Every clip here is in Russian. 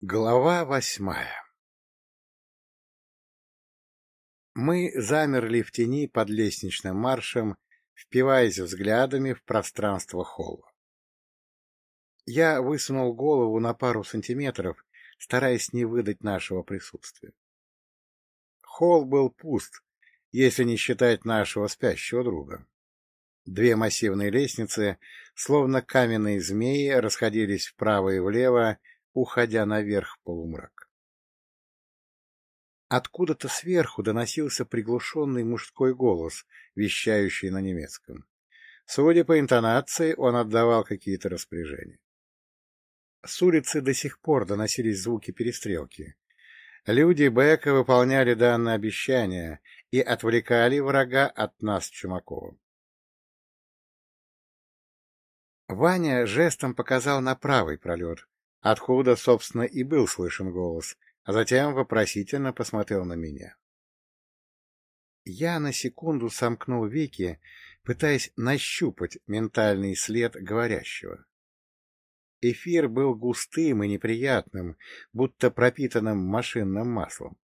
Глава восьмая Мы замерли в тени под лестничным маршем, впиваясь взглядами в пространство холла. Я высунул голову на пару сантиметров, стараясь не выдать нашего присутствия. Холл был пуст, если не считать нашего спящего друга. Две массивные лестницы, словно каменные змеи, расходились вправо и влево, уходя наверх в полумрак. Откуда-то сверху доносился приглушенный мужской голос, вещающий на немецком. Судя по интонации, он отдавал какие-то распоряжения. С улицы до сих пор доносились звуки перестрелки. Люди Бека выполняли данное обещание и отвлекали врага от нас с Чумаковым. Ваня жестом показал на правый пролет, откуда, собственно, и был слышен голос, а затем вопросительно посмотрел на меня. Я на секунду сомкнул веки, пытаясь нащупать ментальный след говорящего. Эфир был густым и неприятным, будто пропитанным машинным маслом.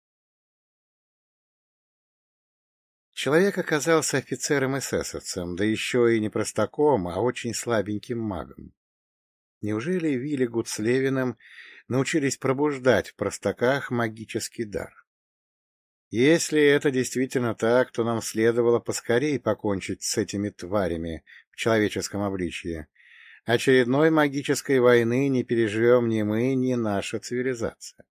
Человек оказался офицером-эсэсовцем, да еще и не простаком, а очень слабеньким магом. Неужели Виллигут с Левиным научились пробуждать в простаках магический дар? Если это действительно так, то нам следовало поскорее покончить с этими тварями в человеческом обличье. Очередной магической войны не переживем ни мы, ни наша цивилизация.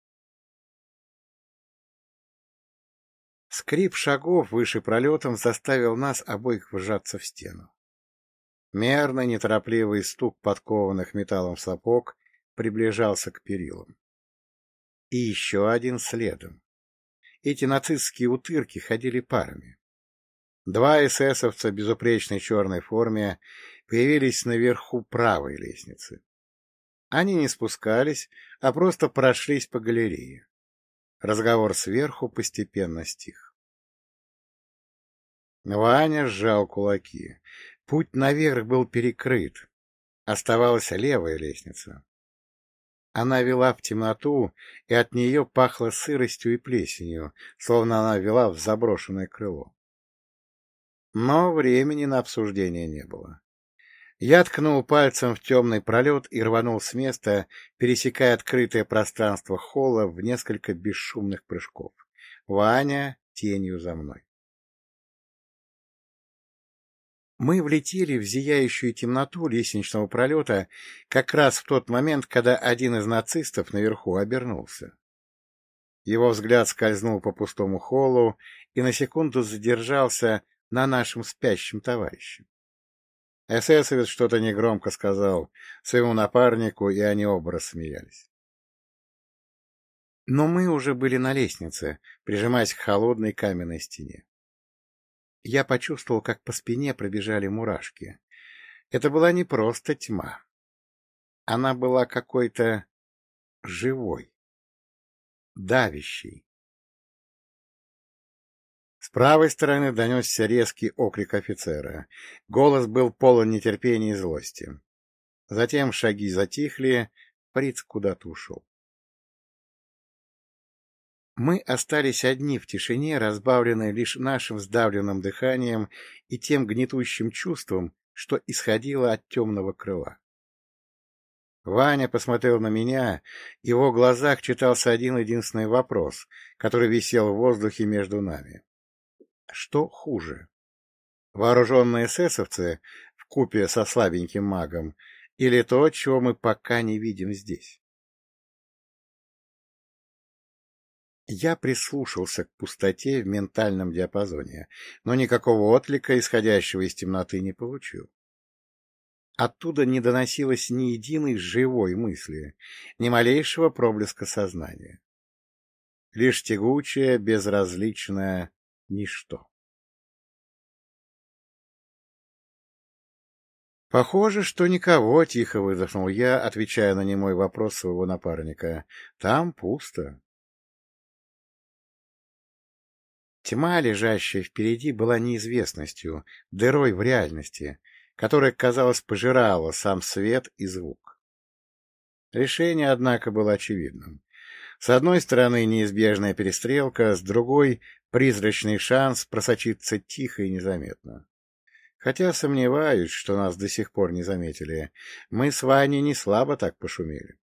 Скрип шагов выше пролетом заставил нас обоих вжаться в стену. Мерный, неторопливый стук подкованных металлом сапог приближался к перилам. И еще один следом. Эти нацистские утырки ходили парами. Два эсэсовца в безупречной черной форме появились наверху правой лестницы. Они не спускались, а просто прошлись по галерее. Разговор сверху постепенно стих. Ваня сжал кулаки. Путь наверх был перекрыт. Оставалась левая лестница. Она вела в темноту, и от нее пахло сыростью и плесенью, словно она вела в заброшенное крыло. Но времени на обсуждение не было. Я ткнул пальцем в темный пролет и рванул с места, пересекая открытое пространство холла в несколько бесшумных прыжков. Ваня тенью за мной. Мы влетели в зияющую темноту лестничного пролета как раз в тот момент, когда один из нацистов наверху обернулся. Его взгляд скользнул по пустому холлу и на секунду задержался на нашем спящем товарище. Эсэсовец что-то негромко сказал своему напарнику, и они оба рассмеялись. Но мы уже были на лестнице, прижимаясь к холодной каменной стене. Я почувствовал, как по спине пробежали мурашки. Это была не просто тьма. Она была какой-то живой, давящей. С правой стороны донесся резкий окрик офицера. Голос был полон нетерпения и злости. Затем шаги затихли, Фриц куда-то ушел. Мы остались одни в тишине, разбавленной лишь нашим сдавленным дыханием и тем гнетущим чувством, что исходило от темного крыла. Ваня посмотрел на меня, в его глазах читался один-единственный вопрос, который висел в воздухе между нами. Что хуже? Вооруженные эсэсовцы в купе со слабеньким магом или то, чего мы пока не видим здесь? Я прислушался к пустоте в ментальном диапазоне, но никакого отклика, исходящего из темноты, не получил. Оттуда не доносилось ни единой живой мысли, ни малейшего проблеска сознания. Лишь тягучее, безразличное ничто. «Похоже, что никого», — тихо выдохнул я, отвечая на немой вопрос своего напарника. «Там пусто». Тьма, лежащая впереди, была неизвестностью, дырой в реальности, которая, казалось, пожирала сам свет и звук. Решение, однако, было очевидным. С одной стороны неизбежная перестрелка, с другой — призрачный шанс просочиться тихо и незаметно. Хотя сомневаюсь, что нас до сих пор не заметили. Мы с Ваней не слабо так пошумели.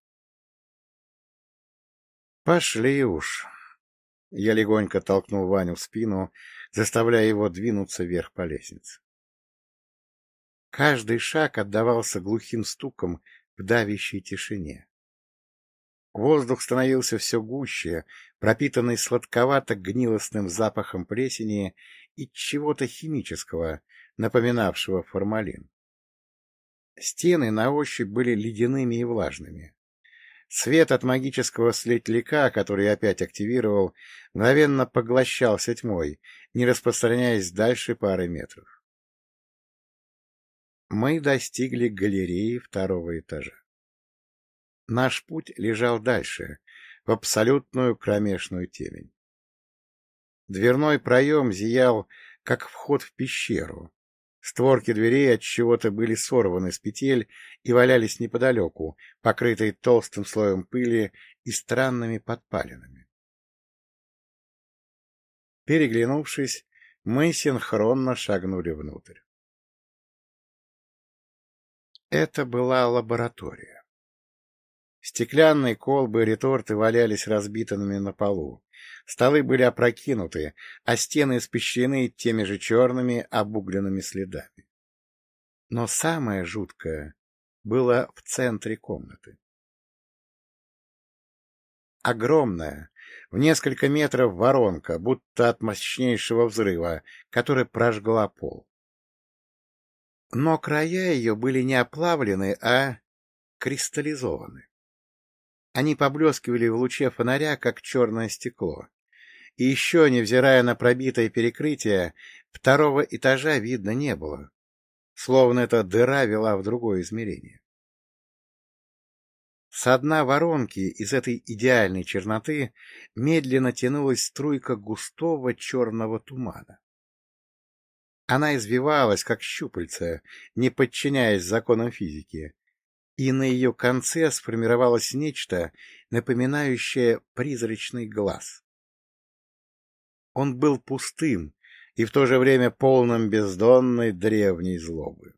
«Пошли уж!» Я легонько толкнул Ваню в спину, заставляя его двинуться вверх по лестнице. Каждый шаг отдавался глухим стуком в давящей тишине. Воздух становился все гуще, пропитанный сладковато-гнилостным запахом плесени и чего-то химического, напоминавшего формалин. Стены на ощупь были ледяными и влажными. Свет от магического светляка, который я опять активировал, мгновенно поглощался тьмой, не распространяясь дальше пары метров. Мы достигли галереи второго этажа. Наш путь лежал дальше, в абсолютную кромешную темень. Дверной проем зиял, как вход в пещеру. Створки дверей от чего-то были сорваны с петель и валялись неподалеку, покрытые толстым слоем пыли и странными подпалинами. Переглянувшись, мы синхронно шагнули внутрь. Это была лаборатория. Стеклянные колбы и реторты валялись разбитыми на полу. Столы были опрокинуты, а стены испещрены теми же черными обугленными следами. Но самое жуткое было в центре комнаты. Огромная, в несколько метров воронка, будто от мощнейшего взрыва, которая прожгла пол. Но края ее были не оплавлены, а кристаллизованы. Они поблескивали в луче фонаря, как черное стекло. И еще, невзирая на пробитое перекрытие, второго этажа видно не было, словно эта дыра вела в другое измерение. С дна воронки из этой идеальной черноты медленно тянулась струйка густого черного тумана. Она извивалась, как щупальца, не подчиняясь законам физики, и на ее конце сформировалось нечто, напоминающее призрачный глаз. Он был пустым и в то же время полным бездонной древней злобы.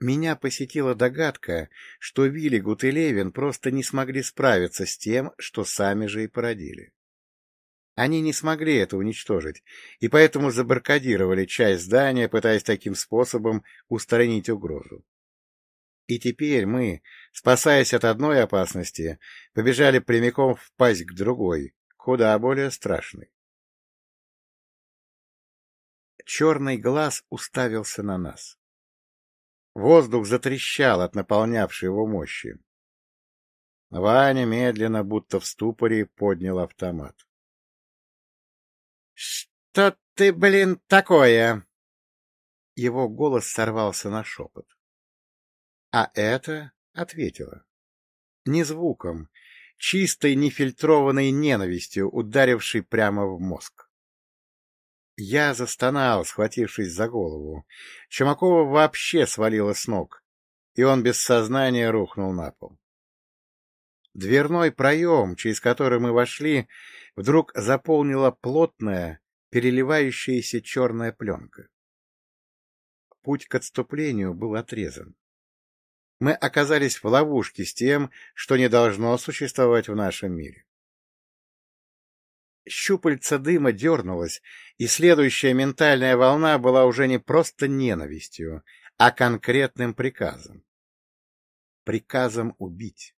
Меня посетила догадка, что Виллигут и просто не смогли справиться с тем, что сами же и породили. Они не смогли это уничтожить, и поэтому забаркадировали часть здания, пытаясь таким способом устранить угрозу. И теперь мы, спасаясь от одной опасности, побежали прямиком в пасть к другой, куда более страшной. Черный глаз уставился на нас. Воздух затрещал от наполнявшей его мощи. Ваня медленно, будто в ступоре, поднял автомат. «Что ты, блин, такое?» Его голос сорвался на шепот. А это ответила. Не звуком, чистой нефильтрованной ненавистью, ударившей прямо в мозг. Я застонал, схватившись за голову. Чумакова вообще свалила с ног, и он без сознания рухнул на пол. Дверной проем, через который мы вошли, вдруг заполнила плотная, переливающаяся черная пленка. Путь к отступлению был отрезан. Мы оказались в ловушке с тем, что не должно существовать в нашем мире. Щупальца дыма дернулась, и следующая ментальная волна была уже не просто ненавистью, а конкретным приказом. Приказом убить.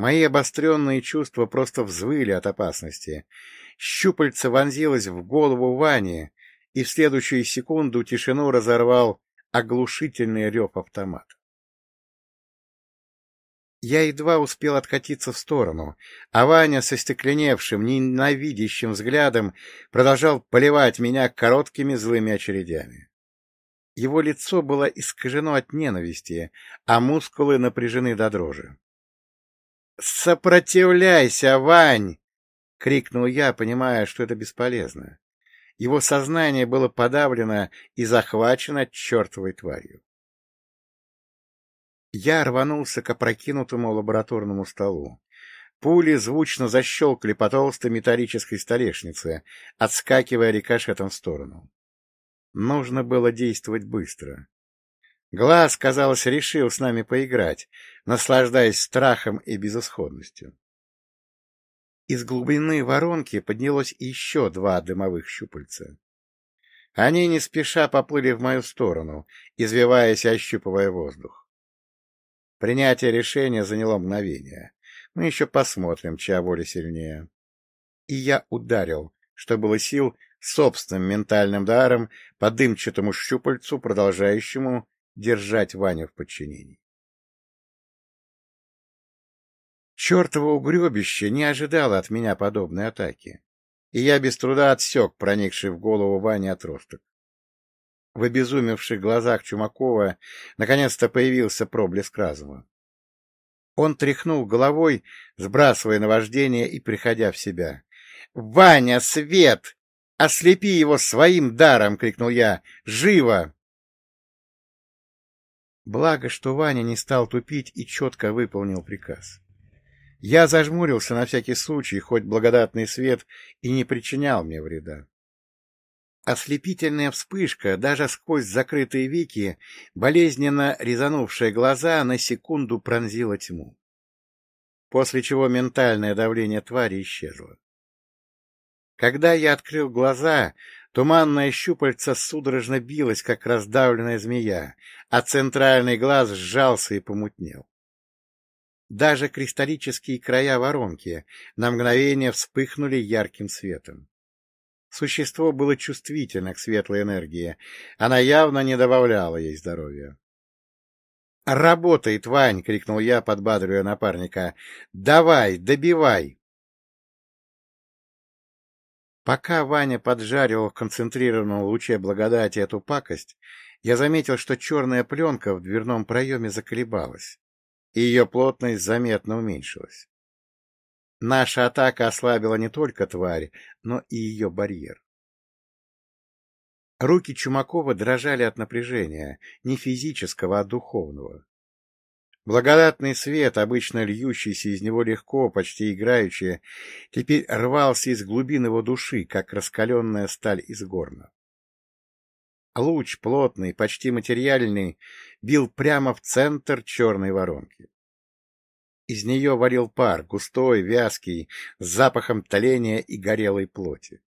Мои обостренные чувства просто взвыли от опасности. Щупальце вонзилось в голову Вани, и в следующую секунду тишину разорвал оглушительный рев автомата. Я едва успел откатиться в сторону, а Ваня со стекленевшим, ненавидящим взглядом продолжал поливать меня короткими злыми очередями. Его лицо было искажено от ненависти, а мускулы напряжены до дрожи. «Сопротивляйся, Вань!» — крикнул я, понимая, что это бесполезно. Его сознание было подавлено и захвачено чертовой тварью. Я рванулся к опрокинутому лабораторному столу. Пули звучно защелкали по толстой металлической столешнице, отскакивая рикошетом в сторону. Нужно было действовать быстро. Глаз, казалось, решил с нами поиграть, наслаждаясь страхом и безысходностью. Из глубины воронки поднялось еще два дымовых щупальца. Они не спеша поплыли в мою сторону, извиваясь и ощупывая воздух. Принятие решения заняло мгновение. Мы еще посмотрим, чья воля сильнее. И я ударил, что было сил, собственным ментальным даром по дымчатому щупальцу, продолжающему держать Ваню в подчинении. Чертово угребище не ожидало от меня подобной атаки, и я без труда отсек проникший в голову Вани отросток. В обезумевших глазах Чумакова наконец-то появился проблеск разума. Он тряхнул головой, сбрасывая наваждение и приходя в себя. — Ваня, свет! Ослепи его своим даром! — крикнул я. — Живо! Благо, что Ваня не стал тупить и четко выполнил приказ. Я зажмурился на всякий случай, хоть благодатный свет и не причинял мне вреда. Ослепительная вспышка, даже сквозь закрытые веки, болезненно резанувшая глаза, на секунду пронзила тьму. После чего ментальное давление твари исчезло. Когда я открыл глаза, туманное щупальце судорожно билось, как раздавленная змея, а центральный глаз сжался и помутнел. Даже кристаллические края воронки на мгновение вспыхнули ярким светом. Существо было чувствительно к светлой энергии. Она явно не добавляла ей здоровья. «Работает, Вань!» — крикнул я, подбадривая напарника. «Давай, добивай!» Пока Ваня поджаривал в концентрированном луче благодати эту пакость, я заметил, что черная пленка в дверном проеме заколебалась, и ее плотность заметно уменьшилась. Наша атака ослабила не только тварь, но и ее барьер. Руки Чумакова дрожали от напряжения, не физического, а духовного. Благодатный свет, обычно льющийся из него легко, почти играючи, теперь рвался из глубин его души, как раскаленная сталь из горна. Луч, плотный, почти материальный, бил прямо в центр черной воронки. Из нее варил пар, густой, вязкий, с запахом толения и горелой плоти.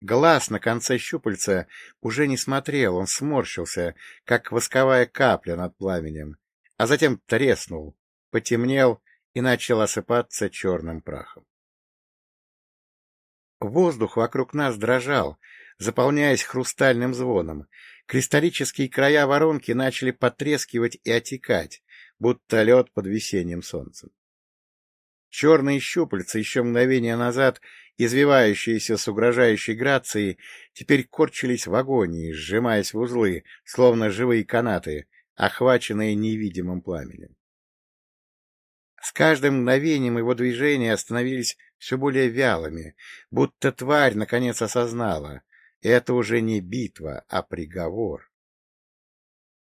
Глаз на конце щупальца уже не смотрел, он сморщился, как восковая капля над пламенем, а затем треснул, потемнел и начал осыпаться черным прахом. Воздух вокруг нас дрожал, заполняясь хрустальным звоном. Кристаллические края воронки начали потрескивать и отекать, будто лед под весенним солнцем. Черные щупальца, еще мгновение назад извивающиеся с угрожающей грацией, теперь корчились в агонии, сжимаясь в узлы, словно живые канаты, охваченные невидимым пламенем. С каждым мгновением его движения становились все более вялыми, будто тварь наконец осознала — это уже не битва, а приговор.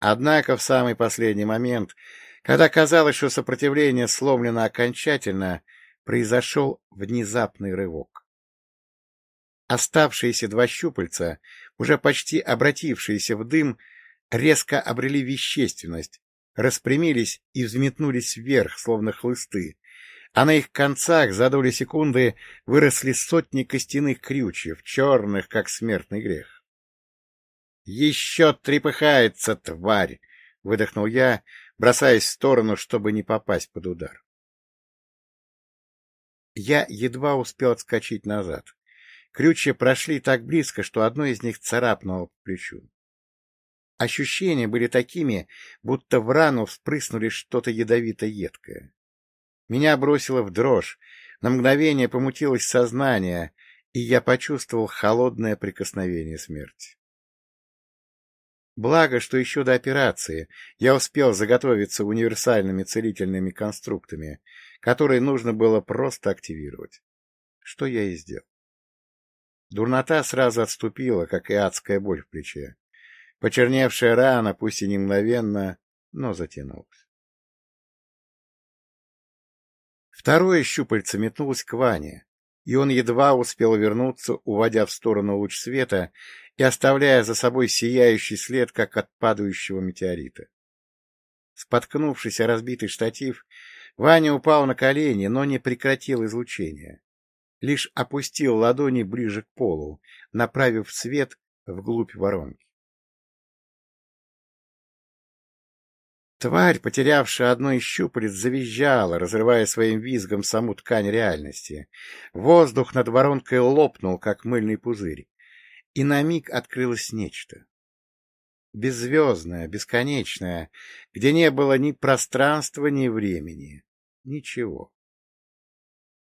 Однако в самый последний момент, когда казалось, что сопротивление сломлено окончательно, произошел внезапный рывок. Оставшиеся два щупальца, уже почти обратившиеся в дым, резко обрели вещественность, распрямились и взметнулись вверх, словно хлысты, а на их концах за доли секунды выросли сотни костяных крючев, черных, как смертный грех. — Еще трепыхается, тварь! — выдохнул я, бросаясь в сторону, чтобы не попасть под удар. Я едва успел отскочить назад. Крючья прошли так близко, что одно из них царапнуло по плечу. Ощущения были такими, будто в рану вспрыснули что-то ядовито-едкое. Меня бросило в дрожь, на мгновение помутилось сознание, и я почувствовал холодное прикосновение смерти. Благо, что еще до операции я успел заготовиться универсальными целительными конструктами, которые нужно было просто активировать. Что я и сделал. Дурнота сразу отступила, как и адская боль в плече. Почерневшая рана, пусть и не мгновенно, но затянулась. Второе щупальце метнулось к Ване, и он едва успел вернуться, уводя в сторону луч света и оставляя за собой сияющий след, как от падающего метеорита. Споткнувшись о разбитый штатив, Ваня упал на колени, но не прекратил излучение. Лишь опустил ладони ближе к полу, направив свет вглубь воронки. Тварь, потерявшая одно из щупалец, завизжала, разрывая своим визгом саму ткань реальности. Воздух над воронкой лопнул, как мыльный пузырь, и на миг открылось нечто. Беззвездное, бесконечное, где не было ни пространства, ни времени. Ничего.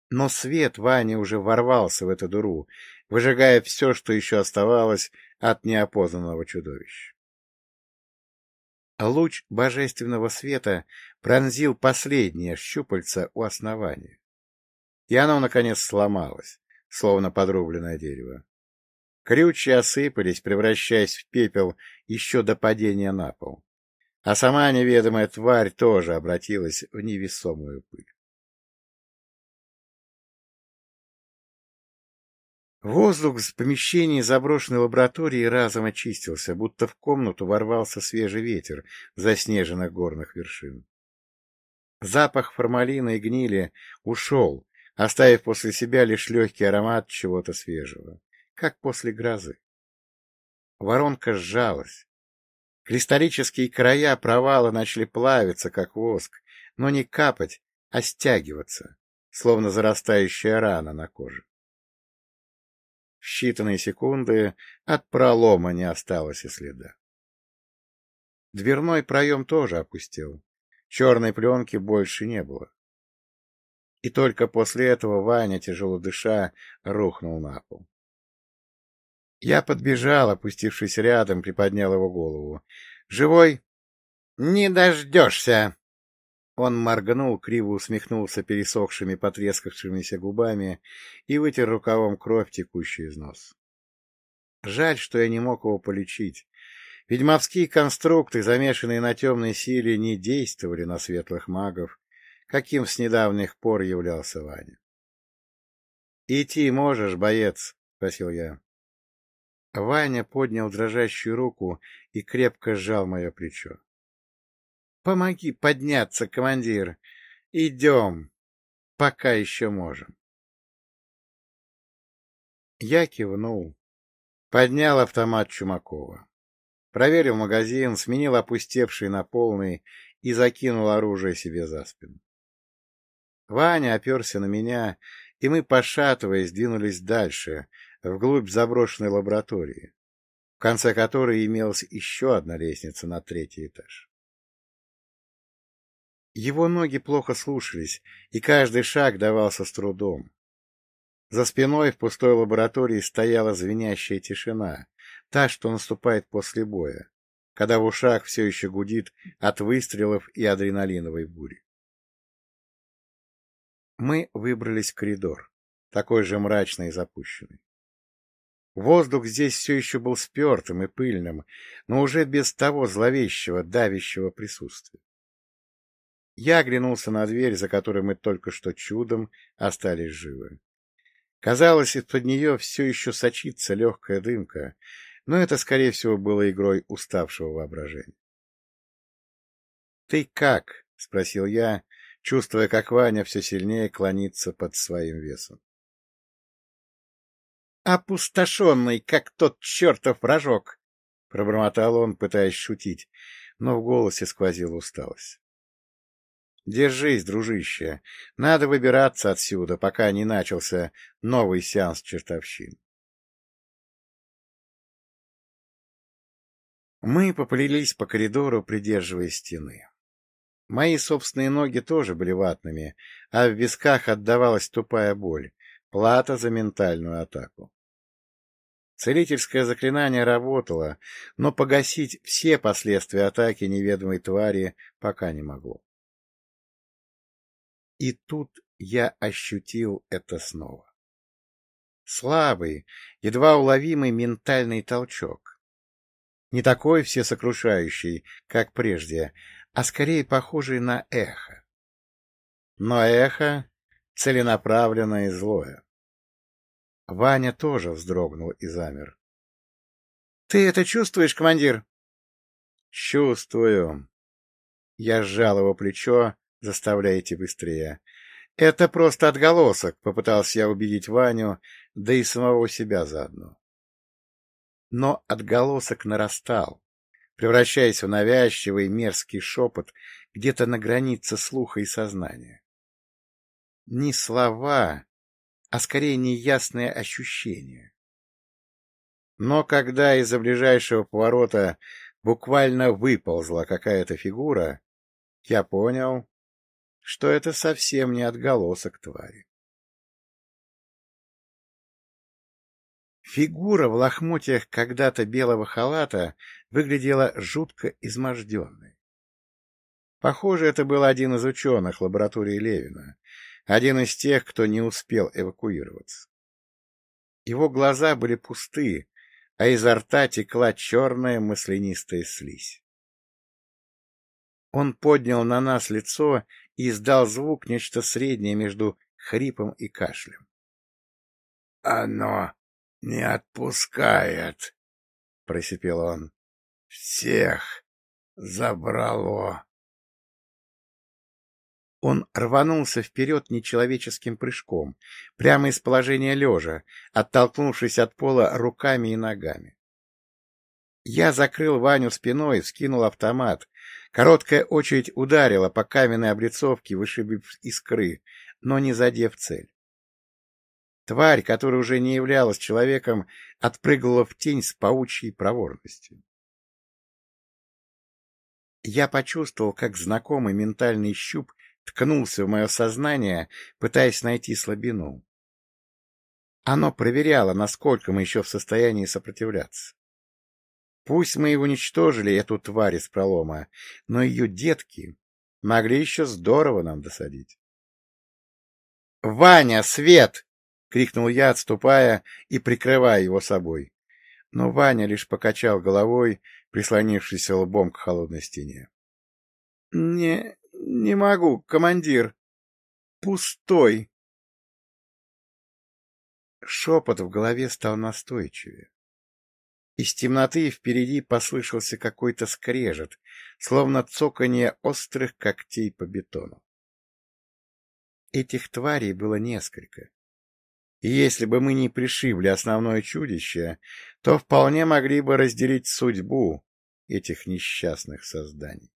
Но свет Вани уже ворвался в эту дыру, выжигая все, что еще оставалось от неопознанного чудовища. Луч божественного света пронзил последнее щупальце у основания. И оно, наконец, сломалось, словно подрубленное дерево. Крючья осыпались, превращаясь в пепел еще до падения на пол. А сама неведомая тварь тоже обратилась в невесомую пыль. Воздух в помещении заброшенной лаборатории разом очистился, будто в комнату ворвался свежий ветер заснеженных горных вершин. Запах формалина и гнили ушел, оставив после себя лишь легкий аромат чего-то свежего, как после грозы. Воронка сжалась. Кристаллические края провала начали плавиться, как воск, но не капать, а стягиваться, словно зарастающая рана на коже. Считанные секунды от пролома не осталось и следа. Дверной проем тоже опустел. Черной пленки больше не было. И только после этого Ваня, тяжело дыша, рухнул на пол. Я подбежал, опустившись рядом, приподнял его голову. «Живой?» «Не дождешься!» Он моргнул, криво усмехнулся пересохшими, потрескавшимися губами и вытер рукавом кровь, текущую из нос. Жаль, что я не мог его полечить. Ведьмовские конструкты, замешанные на темной силе, не действовали на светлых магов, каким с недавних пор являлся Ваня. — Идти можешь, боец? — спросил я. Ваня поднял дрожащую руку и крепко сжал мое плечо. Помоги подняться, командир. Идем, пока еще можем. Я кивнул, поднял автомат Чумакова, проверил магазин, сменил опустевший на полный и закинул оружие себе за спину. Ваня оперся на меня, и мы, пошатываясь, двинулись дальше, вглубь заброшенной лаборатории, в конце которой имелась еще одна лестница на третий этаж. Его ноги плохо слушались, и каждый шаг давался с трудом. За спиной в пустой лаборатории стояла звенящая тишина, та, что наступает после боя, когда в ушах все еще гудит от выстрелов и адреналиновой бури. Мы выбрались в коридор, такой же мрачный и запущенный. Воздух здесь все еще был спертым и пыльным, но уже без того зловещего, давящего присутствия. Я оглянулся на дверь, за которой мы только что чудом остались живы. Казалось, из-под нее все еще сочится легкая дымка, но это, скорее всего, было игрой уставшего воображения. — Ты как? — спросил я, чувствуя, как Ваня все сильнее клонится под своим весом. — Опустошенный, как тот чертов рожок! — пробормотал он, пытаясь шутить, но в голосе сквозила усталость. Держись, дружище. Надо выбираться отсюда, пока не начался новый сеанс чертовщин. Мы поплелись по коридору, придерживая стены. Мои собственные ноги тоже были ватными, а в висках отдавалась тупая боль, плата за ментальную атаку. Целительское заклинание работало, но погасить все последствия атаки неведомой твари пока не могло. И тут я ощутил это снова. Слабый, едва уловимый ментальный толчок. Не такой всесокрушающий, как прежде, а скорее похожий на эхо. Но эхо целенаправленное и злое. Ваня тоже вздрогнул и замер. — Ты это чувствуешь, командир? — Чувствую. Я сжал его плечо, заставляя идти быстрее. — Это просто отголосок, — попытался я убедить Ваню, да и самого себя заодно. Но отголосок нарастал, превращаясь в навязчивый мерзкий шепот где-то на границе слуха и сознания. Не слова, а скорее неясное ощущение. Но когда из-за ближайшего поворота буквально выползла какая-то фигура, я понял, что это совсем не отголосок твари. Фигура в лохмотьях когда-то белого халата выглядела жутко изможденной. Похоже, это был один из ученых лаборатории Левина, один из тех, кто не успел эвакуироваться. Его глаза были пусты, а изо рта текла черная маслянистая слизь. Он поднял на нас лицо и издал звук нечто среднее между хрипом и кашлем. — Оно не отпускает, — просипел он. — Всех забрало. Он рванулся вперед нечеловеческим прыжком, прямо из положения лежа, оттолкнувшись от пола руками и ногами. Я закрыл Ваню спиной, скинул автомат. Короткая очередь ударила по каменной облицовке, вышибив искры, но не задев цель. Тварь, которая уже не являлась человеком, отпрыгнула в тень с паучьей проворностью. Я почувствовал, как знакомый ментальный щуп ткнулся в мое сознание, пытаясь найти слабину. Оно проверяло, насколько мы еще в состоянии сопротивляться. Пусть мы и уничтожили эту тварь из пролома, но ее детки могли еще здорово нам досадить. — Ваня, свет! — крикнул я, отступая и прикрывая его собой. Но Ваня лишь покачал головой, прислонившись лбом к холодной стене. — Не, не могу, командир. Пустой. Шепот в голове стал настойчивее. Из темноты впереди послышался какой-то скрежет, словно цоканье острых когтей по бетону. Этих тварей было несколько. И если бы мы не пришибли основное чудище, то вполне могли бы разделить судьбу этих несчастных созданий.